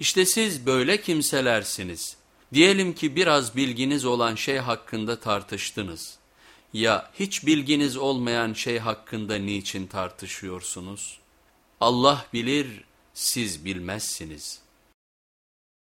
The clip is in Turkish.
İşte siz böyle kimselersiniz. Diyelim ki biraz bilginiz olan şey hakkında tartıştınız. Ya hiç bilginiz olmayan şey hakkında niçin tartışıyorsunuz? Allah bilir, siz bilmezsiniz.''